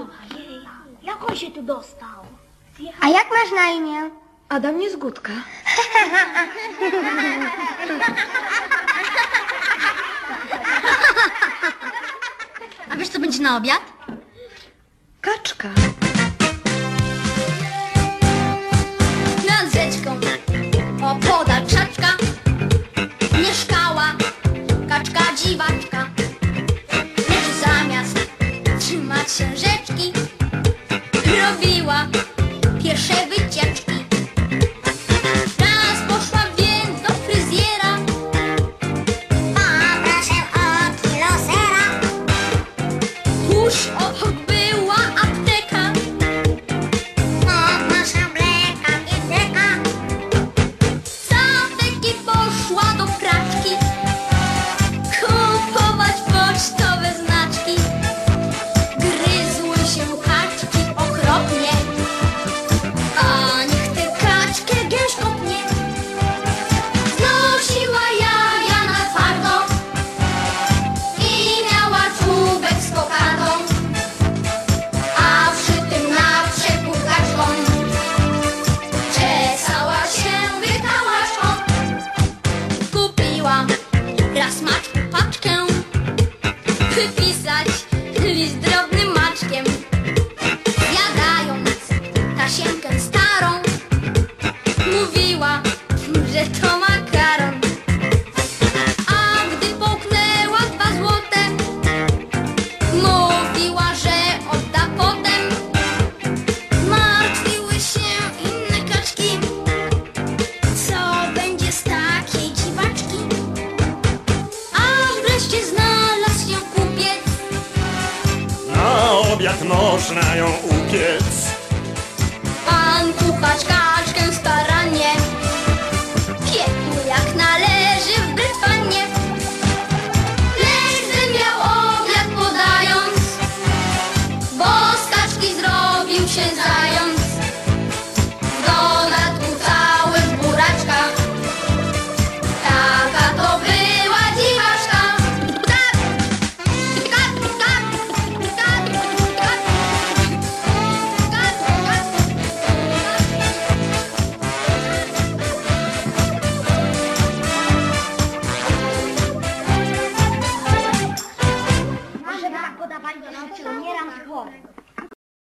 Ojej, jak on się tu dostał? A jak masz na imię? Adam Niezgódka. A wiesz, co będzie na obiad? Kaczka. piaseczki Robiła pierwsze wycieczki. pisać list drobnym maczkiem. Jadają tasiemkę Jak można ją upiec. Pan kucharz 반지는지금얘 랑.